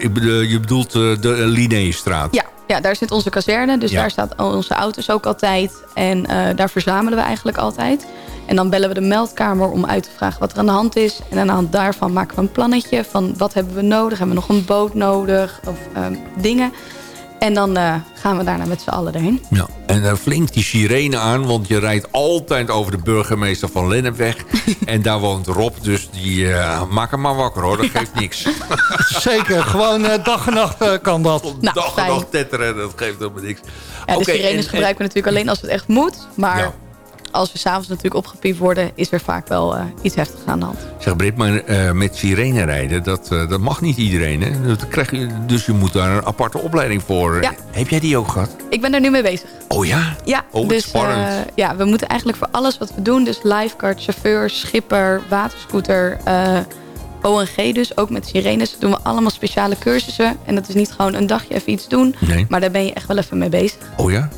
je bedoelt de Linnéestraat? Ja, ja, daar zit onze kazerne. Dus Ja. daar staan onze auto's ook altijd. En daar verzamelen we eigenlijk altijd. En dan bellen we de meldkamer om uit te vragen wat er aan de hand is. En aan de hand daarvan maken we een plannetje van wat hebben we nodig. Hebben we nog een boot nodig of ehm, dingen. En dan eh, gaan we daarna met z'n allen erheen. Ja, en dan flink die sirene aan, want je rijdt altijd over de burgemeester van Lennepweg. en daar woont Rob, dus die maak hem maar wakker hoor, dat geeft niks. Zeker, gewoon eh, dag en nacht kan dat. Nou, Dag en dag tetteren, dat geeft helemaal niks. Ja, de sirenes en- en- gebruiken we natuurlijk alleen als het echt moet. Maar Ja. Als we s'avonds natuurlijk opgepiept worden... is er vaak wel eh, iets heftigs aan de hand. Zeg Britt, maar eh, met sirene rijden, dat, eh, dat mag niet iedereen. Hè? Dat krijg je, dus je moet daar een aparte opleiding voor. Ja. Heb jij die ook gehad? Ik ben er nu mee bezig. Oh ja? Ja, Oh, dus ja, we moeten eigenlijk voor alles wat we doen... dus lifeguard, chauffeur, schipper, waterscooter... ONG dus, ook met sirenes... doen we allemaal speciale cursussen. En dat is niet gewoon een dagje even iets doen... Nee. maar daar ben je echt wel even mee bezig. Oh ja?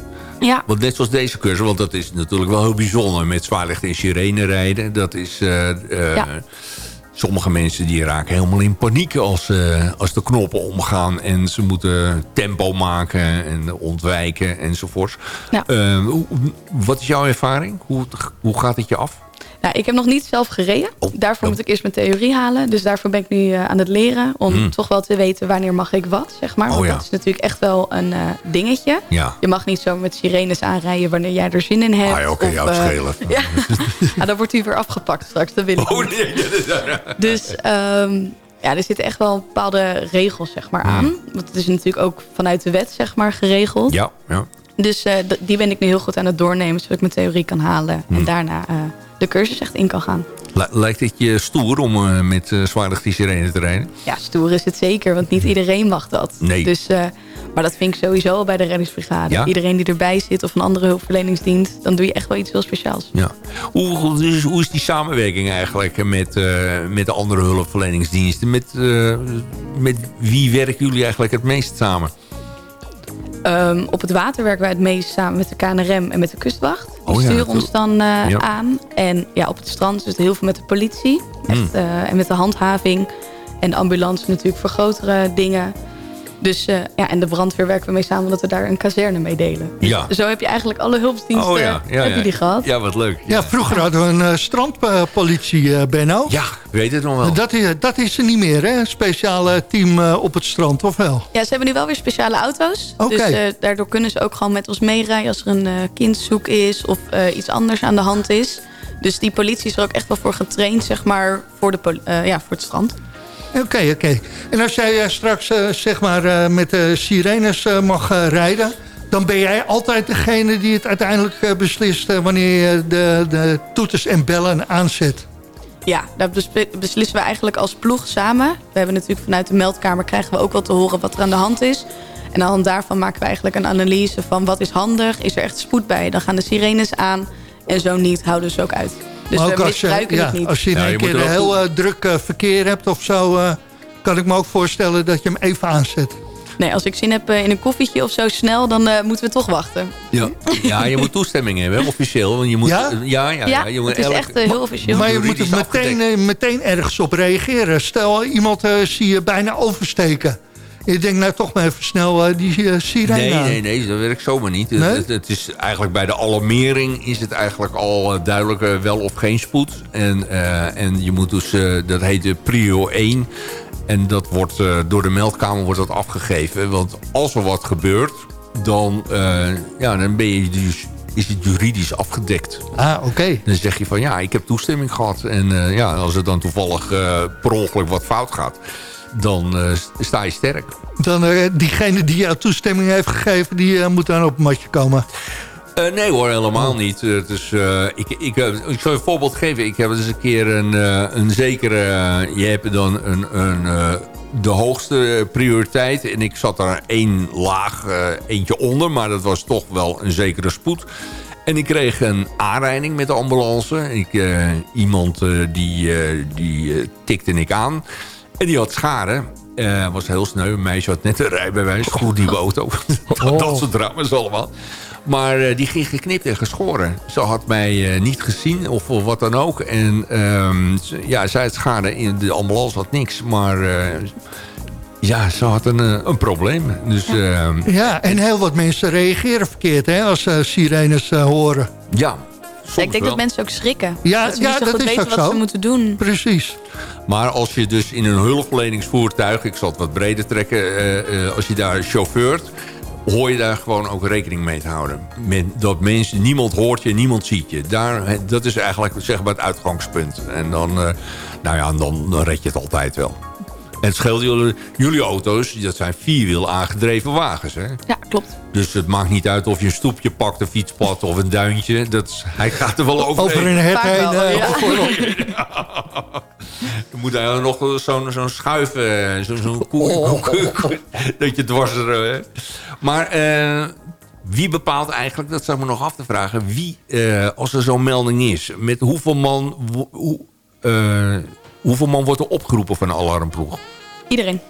Ja, Want net zoals deze cursus, want dat is natuurlijk wel heel bijzonder... met zwaarlicht en sirene rijden. Dat is... eh, eh, Ja. Sommige mensen die raken helemaal in paniek als, eh, als de knoppen omgaan... en ze moeten tempo maken en ontwijken enzovoorts. Ja. Wat is jouw ervaring? Hoe, hoe gaat het je af? Nou, ik heb nog niet zelf gereden. Daarvoor moet ik eerst mijn theorie halen. Dus daarvoor ben ik nu eh, aan het leren. Om Hmm. toch wel te weten wanneer mag ik wat, zeg maar. Oh, Want ja. dat is natuurlijk echt wel een eh, dingetje. Ja. Je mag niet zo met sirenes aanrijden wanneer jij er zin in hebt. Ah ja, oké, jou het eh, schelen. ja. ja, dan wordt hij weer afgepakt straks. Dat wil ik Oh nee. Dus ehm, ja, er zitten echt wel bepaalde regels zeg maar, aan. Want het is natuurlijk ook vanuit de wet zeg maar, geregeld. Ja, ja. Dus die ben ik nu heel goed aan het doornemen... zodat ik mijn theorie kan halen. En daarna eh, de cursus echt in kan gaan. Li- Lijkt het je stoer om eh, met uh, zwaarlicht die sirene te rijden? Ja, stoer is het zeker, want niet iedereen mag dat. Nee. Dus, eh, maar dat vind ik sowieso al bij de reddingsbrigade. Ja? Iedereen die erbij zit of een andere hulpverleningsdienst... dan doe je echt wel iets heel speciaals. Ja. Hoe, hoe, dus hoe is die samenwerking eigenlijk met, eh, met de andere hulpverleningsdiensten? Met, eh, met wie werken jullie eigenlijk het meest samen? Ehm, op het water werken wij het meest samen met de KNRM en met de kustwacht. Die Oh ja, sturen ons dan eh, Ja. aan. En ja, op het strand is het heel veel met de politie. Echt, Hmm. eh, en met de handhaving. En de ambulance natuurlijk voor grotere dingen. Dus eh, ja, en de brandweer werken we mee samen... omdat we daar een kazerne mee delen. Ja. Zo heb je eigenlijk alle hulpdiensten Oh ja, ja, heb ja. je die gehad. Ja, wat leuk. Ja, vroeger hadden we een eh, strandpolitie, eh, Benno. Ja, weet het nog wel. Dat is, dat is er niet meer, hè? Een speciale team op het strand, of wel? Ja, ze hebben nu wel weer speciale auto's. Oké. Dus eh, daardoor kunnen ze ook gewoon met ons meerijden... als er een kindzoek is of eh, iets anders aan de hand is. Dus die politie is er ook echt wel voor getraind, zeg maar, voor, de ja, voor het strand. Oké, oké. En als jij eh, straks eh, zeg maar, eh, met de sirenes mag rijden... dan ben jij altijd degene die het uiteindelijk beslist... wanneer je de, de toeters en bellen aanzet. Ja, dat beslissen we eigenlijk als ploeg samen. We hebben natuurlijk vanuit de meldkamer krijgen we ook wel te horen wat er aan de hand is. En aan de hand daarvan maken we eigenlijk een analyse van wat is handig. Is er echt spoed bij? Dan gaan de sirenes aan. En zo niet, houden ze ook uit. Dus Maar ook als je, ja, het niet. als je in één keer een heel eh, druk eh, verkeer hebt of zo... eh, kan ik me ook voorstellen dat je hem even aanzet. Nee, als ik zin heb in een koffietje of zo snel, dan eh, moeten we toch wachten. Ja. ja, je moet toestemming hebben, officieel. Want je moet, Ja? ja, ja, het is elk- echt heel officieel. Maar je moet er meteen, meteen ergens op reageren. Stel, iemand eh, zie je bijna oversteken. Je denkt nou toch maar even snel eh, die eh, sirene Nee, aan. nee, nee, dat werkt zomaar niet. Nee? Het, het is eigenlijk bij de alarmering is het eigenlijk al eh, duidelijk wel of geen spoed. En, en je moet dus, dat heet de prio 1. En dat wordt door de meldkamer wordt dat afgegeven. Want als er wat gebeurt, dan, ja, dan ben je dus, is het juridisch afgedekt. Ah, oké. Dan zeg je van ja, ik heb toestemming gehad. En ja, als er dan toevallig per ongeluk wat fout gaat, dan eh, sta je sterk. Dan eh, diegene die jou toestemming heeft gegeven... die eh, moet dan op het matje komen. Nee hoor, helemaal niet. Het is, eh, ik, ik, ik zal je een voorbeeld geven. Ik heb eens een keer een, een zekere... je hebt dan een, een, de hoogste prioriteit. En ik zat daar één laag, eentje onder. Maar dat was toch wel een zekere spoed. En ik kreeg een aanrijding met de ambulance. Ik, iemand die, die tikte ik aan. En die had schade. Eh was heel sneu. Een meisje had net een rijbewijs. Goed nieuwe auto. dat soort drama's allemaal. Maar eh, die ging geknipt en geschoren. Ze had mij eh, niet gezien of, of wat dan ook. En ehm, ja, zij had schade. In de ambulance had niks. Maar ja, ze had een, een probleem. Dus ehm, Ja, en heel wat mensen reageren verkeerd hè, als ze sirenes horen. ja, ik denk wel. dat mensen ook schrikken. Ja, dat ze ja, niet zo dat goed is weten ook wat zo. ze moeten doen. Precies. Maar als je dus in een hulpverleningsvoertuig... ik zal het wat breder trekken... eh, eh, als je daar chauffeurt... hoor je daar gewoon ook rekening mee te houden. Met dat mensen, niemand hoort je, niemand ziet je. Daar, dat is eigenlijk zeg maar, het uitgangspunt. En dan, eh, nou ja, dan, dan red je het altijd wel. En het scheelt jullie, jullie auto's, dat zijn vierwiel aangedreven wagens. Hè? Ja, klopt. Dus het maakt niet uit of je een stoepje pakt, een fietspad of een duintje. Dat, is- hij gaat er wel over. Over een Vaak heen. wel, eh, ja. Er moet eigenlijk nog zo'n zo'n schuif, eh, zo- zo'n koe, Oh. koe- dat je dwars er... eh. Maar eh, wie bepaalt eigenlijk, dat zou ik me nog af te vragen... wie, eh, als er zo'n melding is, met hoeveel man, hoe, eh, hoeveel man wordt er opgeroepen van een alarmploeg? Iedereen.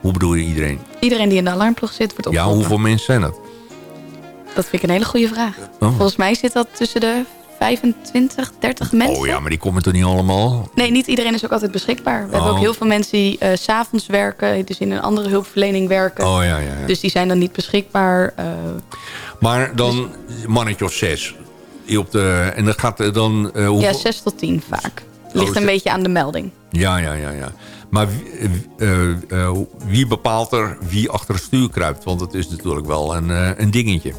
Hoe bedoel je iedereen? Iedereen die in de alarmploeg zit, wordt Ja, opgeroepen. hoeveel mensen zijn dat? Dat vind ik een hele goede vraag. Oh. Volgens mij zit dat tussen de 25, 30 mensen. Oh ja, maar die komen toch niet allemaal? Nee, niet iedereen is ook altijd beschikbaar. We hebben Oh. ook heel veel mensen die s s'avonds werken. Dus in een andere hulpverlening werken. Oh ja, ja, ja. Dus die zijn dan niet beschikbaar. eh, Maar dan een mannetje of zes. Die Op de, en dat gaat er dan... eh, hoeveel? ja, 6 tot 10 vaak. Ligt Oh, een ze- beetje aan de melding. Ja, ja, ja, ja. Maar wie, eh, eh, wie bepaalt er wie achter het stuur kruipt? Want dat is natuurlijk wel een, eh, een dingetje.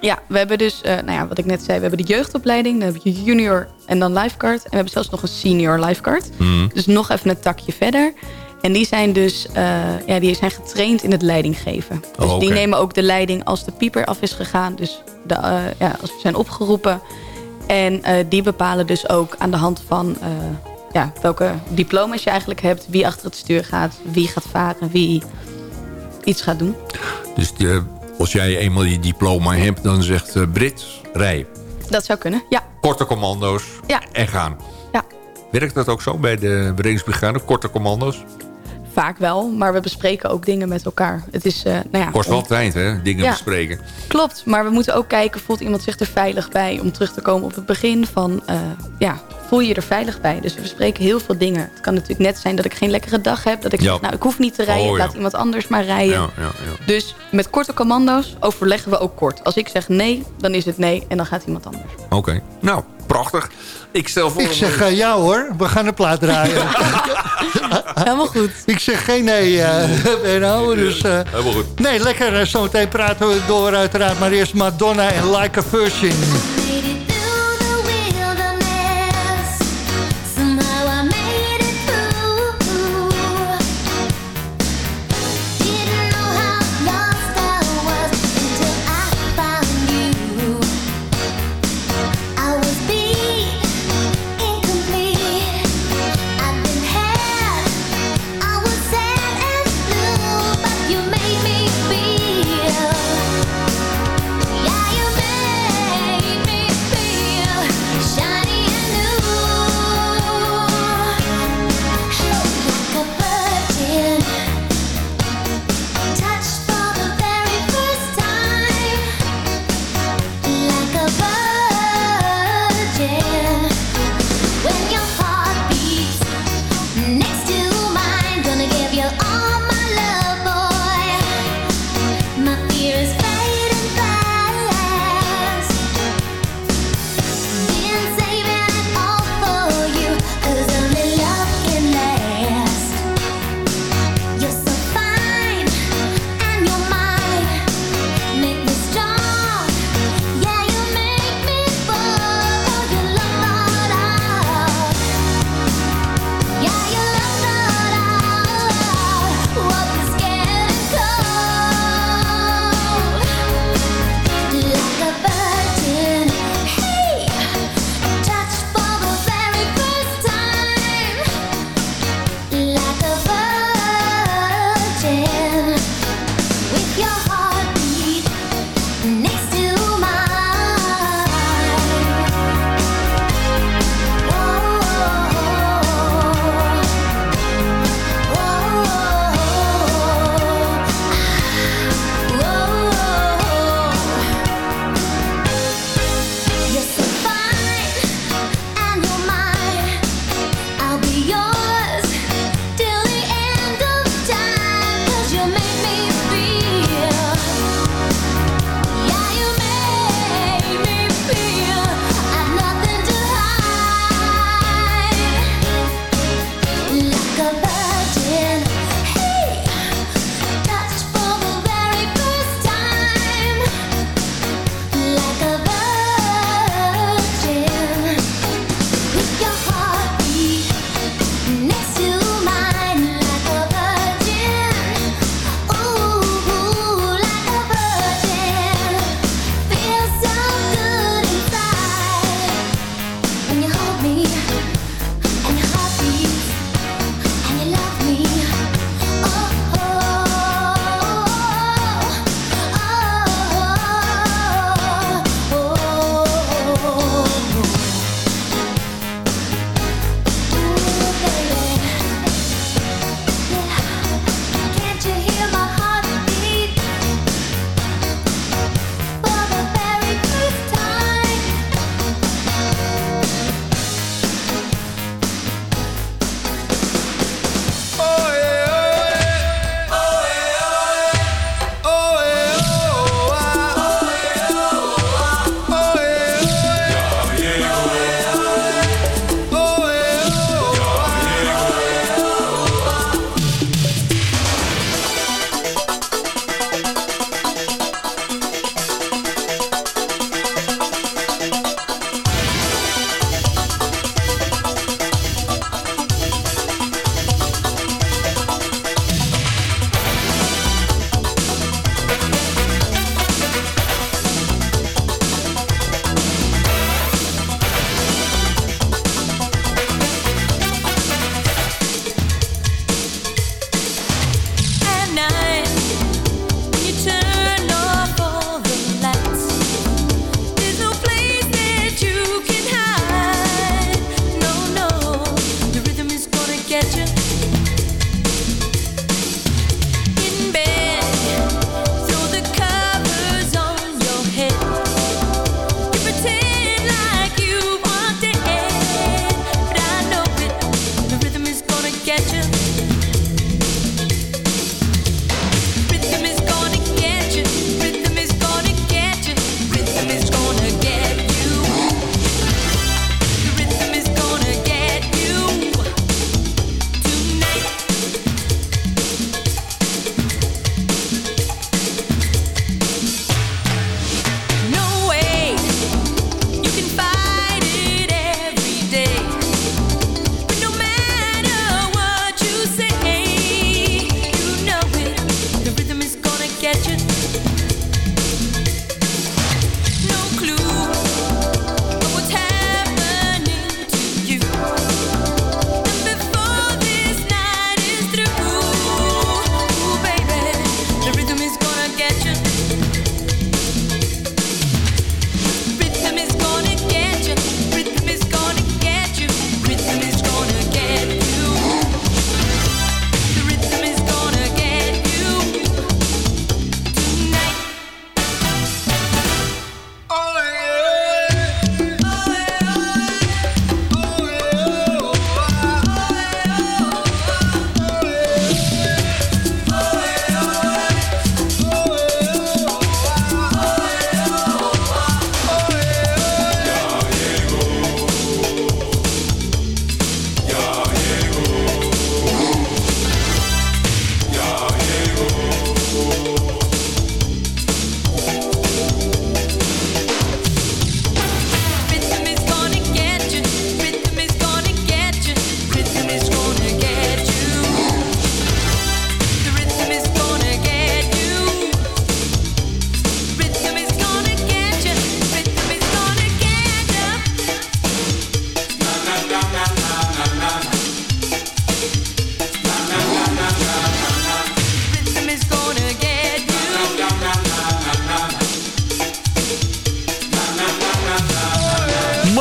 Ja, we hebben dus, eh, nou ja, wat ik net zei, we hebben de jeugdopleiding. Dan heb je junior en dan lifeguard. En we hebben zelfs nog een senior lifeguard. Mhm. Dus nog even een takje verder. En die zijn dus eh, ja, die zijn getraind in het leidinggeven. Dus Oh, oké. die nemen ook de leiding als de pieper af is gegaan. Dus de, eh, ja, als we zijn opgeroepen. En eh, die bepalen dus ook aan de hand van eh, ja, welke diploma's je eigenlijk hebt. Wie achter het stuur gaat, wie gaat varen, wie iets gaat doen. Dus de, als jij eenmaal die diploma hebt, dan zegt eh, Brit, rij. Dat zou kunnen, ja. Korte commando's Ja. en gaan. Ja. Werkt dat ook zo bij de reddingsbrigade? Korte commando's? Vaak wel, maar we bespreken ook dingen met elkaar. Het is, eh, nou ja, Kost wel om- tijd, hè? Dingen Ja. bespreken. Klopt, maar we moeten ook kijken, voelt iemand zich er veilig bij? Om terug te komen op het begin van, eh, ja, voel je je er veilig bij? Dus we bespreken heel veel dingen. Het kan natuurlijk net zijn dat ik geen lekkere dag heb. Dat ik Ja. zeg, nou, ik hoef niet te rijden, Oh, ja. laat iemand anders maar rijden. Ja, ja, ja. Dus met korte commando's overleggen we ook kort. Als ik zeg nee, dan is het nee en dan gaat iemand anders. Oké. Nou, prachtig. Ik stel voor... Ik zeg eh, ja hoor, we gaan een plaat draaien. Helemaal goed. ik zeg geen nee, eh Benno. Dus, eh, Helemaal goed. nee, lekker. eh, Zometeen praten we door uiteraard. Maar eerst Madonna en Like a Virgin.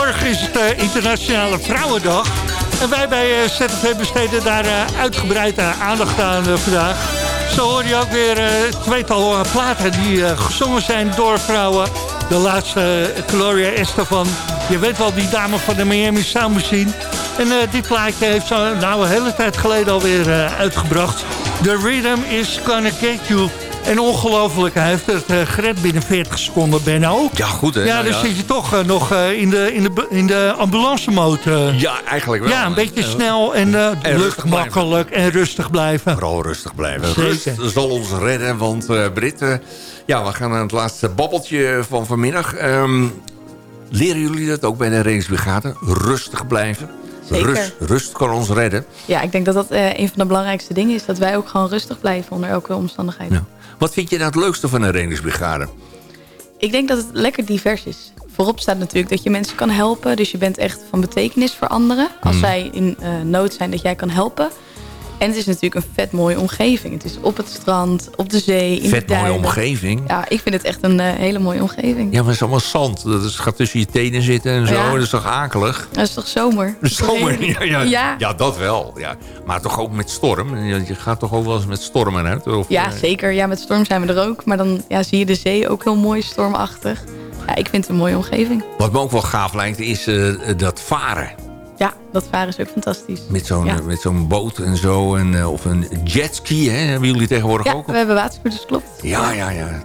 Morgen is het uh, Internationale Vrouwendag. En wij bij uh, ZFM besteden daar uh, uitgebreid aandacht aan vandaag. Zo hoor je ook weer tweetal platen die gezongen zijn door vrouwen. De laatste Gloria Estefan. Je weet wel, die dame van de Miami Sound Machine. En dit plaatje heeft ze nou een hele tijd geleden alweer uitgebracht. The Rhythm is Gonna Get You. En ongelooflijk, hij heeft het uh, gered binnen 40 seconden, Benno. Ja, goed hè. Ja, nou, dan zit je toch uh, nog uh, in de, in de, in de ambulance mode. ja, eigenlijk wel. Ja, een beetje snel en, en lucht makkelijk en rustig blijven. Vooral rustig blijven. Zeker. Rust zal ons redden, want Brit, ja, we gaan naar het laatste babbeltje van vanmiddag. Um, leren jullie dat ook bij de reddingsbrigade? Rustig blijven? Rust, rust kan ons redden. Ja, ik denk dat dat uh, een van de belangrijkste dingen is. Dat wij ook gewoon rustig blijven onder elke omstandigheid. Ja. Wat vind je nou het leukste van een reddingsbrigade? Ik denk dat het lekker divers is. Voorop staat natuurlijk dat je mensen kan helpen. Dus je bent echt van betekenis voor anderen. Als hmm. zij in uh, nood zijn, dat jij kan helpen. En het is natuurlijk een vet mooie omgeving. Het is op het strand, op de zee, in vet de mooie omgeving? Ja, ik vind het echt een uh, hele mooie omgeving. Ja, maar het is allemaal zand. Dat is, gaat tussen je tenen zitten en zo. Ja. Dat is toch akelig? Dat is toch zomer? Zomer, ja, ja. ja. ja dat wel. Ja. Maar toch ook met storm? Je gaat toch ook wel eens met stormen uit? Of, ja, uh... zeker. Ja, met storm zijn we er ook. Maar dan ja, zie je de zee ook heel mooi stormachtig. Ja, ik vind het een mooie omgeving. Wat me ook wel gaaf lijkt, is uh, dat varen. Ja, dat varen is ook fantastisch. Met zo'n ja. met zo'n boot en zo. En, uh, of een jetski, hè? Hebben jullie tegenwoordig ja, ook? we hebben waterscooters, klopt. Ja, ja, ja.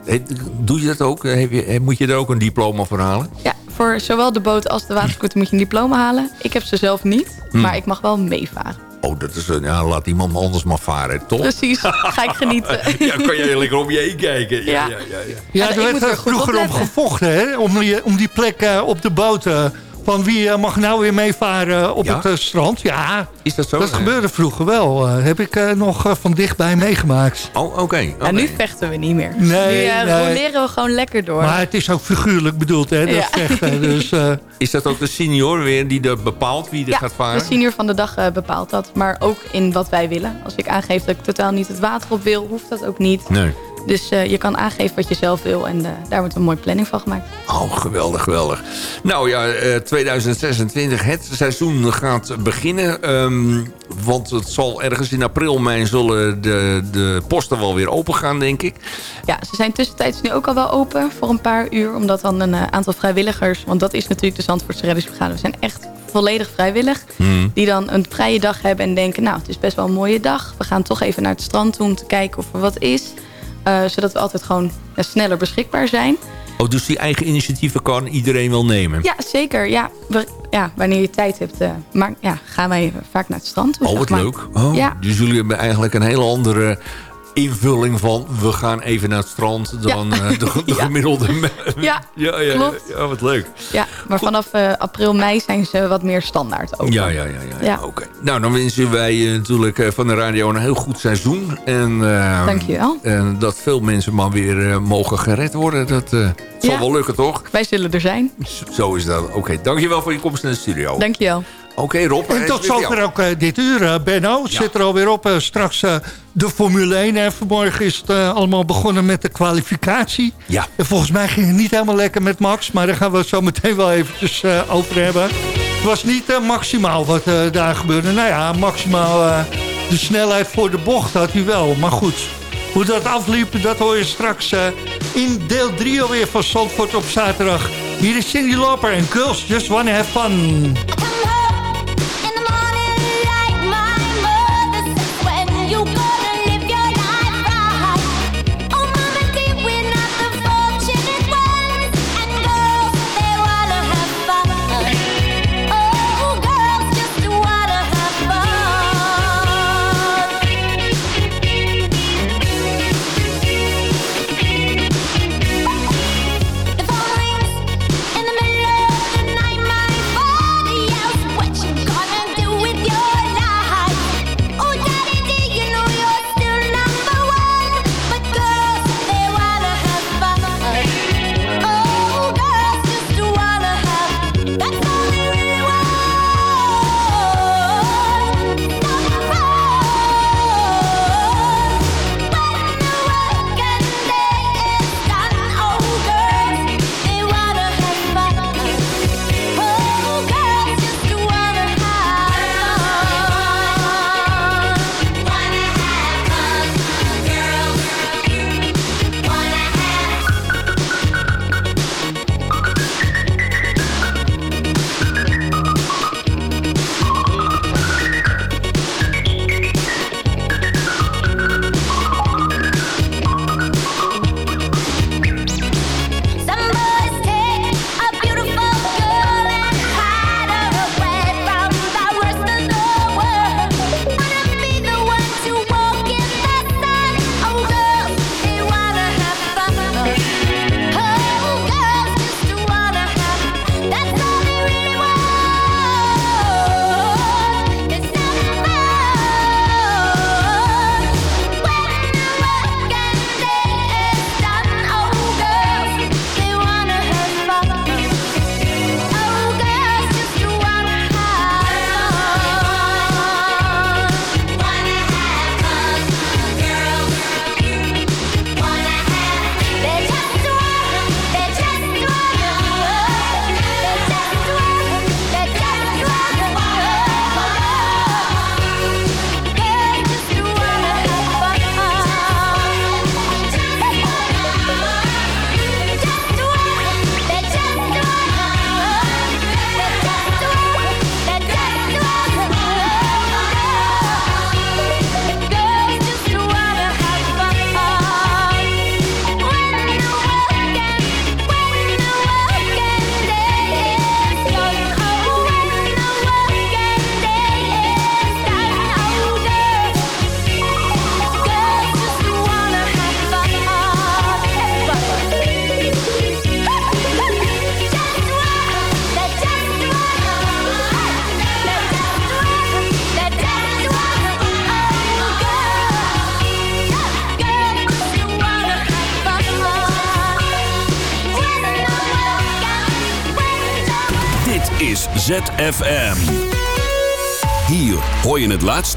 Doe je dat ook? Heb je, moet je er ook een diploma voor halen? Ja, voor zowel de boot als de waterscooter moet je een diploma halen. Ik heb ze zelf niet, hmm. maar ik mag wel meevaren. Oh, dat is, ja, laat iemand anders maar varen, toch? Precies, ga ik genieten. ja, kan jij lekker om je heen kijken. Ja, ja, ja. Ja, ja, er werd er vroeger om gevochten, hè? Om, die, om die plek uh, op de boot... Uh, van wie mag nou weer meevaren op het uh, strand. Ja, is dat zo? Dat gebeurde vroeger wel. Uh, heb ik uh, nog van dichtbij meegemaakt. Oh, oké. Okay, okay. nu vechten we niet meer. Nee, nu nee. leren we gewoon lekker door. Maar het is ook figuurlijk bedoeld, hè, dat ja. vechten. Dus, is dat ook de senior weer die dat bepaalt wie er ja, gaat varen? de senior van de dag bepaalt dat. Maar ook in wat wij willen. Als ik aangeef dat ik totaal niet het water op wil, hoeft dat ook niet. Nee. Dus uh, je kan aangeven wat je zelf wil. En uh, daar wordt een mooie planning van gemaakt. Oh, geweldig, geweldig. Nou ja, uh, 2026, het seizoen gaat beginnen. Um, want het zal ergens in april, mei zullen de, de posten wel weer open gaan, denk ik. Ja, ze zijn tussentijds nu ook al wel open voor een paar uur. Omdat dan een aantal vrijwilligers... Want dat is natuurlijk de Zandvoortse reddingsbrigade. We zijn echt volledig vrijwillig. Hmm. Die dan een vrije dag hebben en denken... nou, het is best wel een mooie dag. We gaan toch even naar het strand toe om te kijken of er wat is... Uh, zodat we altijd gewoon uh, sneller beschikbaar zijn. Oh, dus die eigen initiatieven kan iedereen wel nemen? Ja, zeker. Ja, we, ja wanneer je tijd hebt, uh, maar, ja, gaan wij vaak naar het strand. Oh, wat leuk. Oh, ja. Dus jullie hebben eigenlijk een hele andere invulling van... we gaan even naar het strand dan ja. uh, de, de ja. gemiddelde... ja, ja, ja, klopt. Ja, wat leuk. Ja, maar Goed. vanaf uh, april, mei zijn ze wat meer standaard open. Ja, ja, ja. ja, ja. oké. Nou, dan wensen wij uh, natuurlijk van de radio een heel goed seizoen. En, Dankjewel. En dat veel mensen maar weer mogen gered worden. Dat zal wel lukken, toch? Wij zullen er zijn. Zo is dat. Oké, dankjewel voor je komst in de studio. Dankjewel. Oké okay, Rob. En tot zover ook uh, dit uur, uh, Benno. Ja. zit er alweer op. Uh, straks de Formule 1. En vanmorgen is het allemaal begonnen met de kwalificatie. Ja. En volgens mij ging het niet helemaal lekker met Max. Maar daar gaan we het zo meteen wel eventjes over hebben. Het was niet maximaal wat daar gebeurde. Nou ja, maximaal de snelheid voor de bocht had hij wel. Maar goed, hoe dat afliep, dat hoor je straks in deel 3 alweer van Zandvoort op zaterdag. Hier is Cindy Lauper en Girls Just Wanna Have Fun.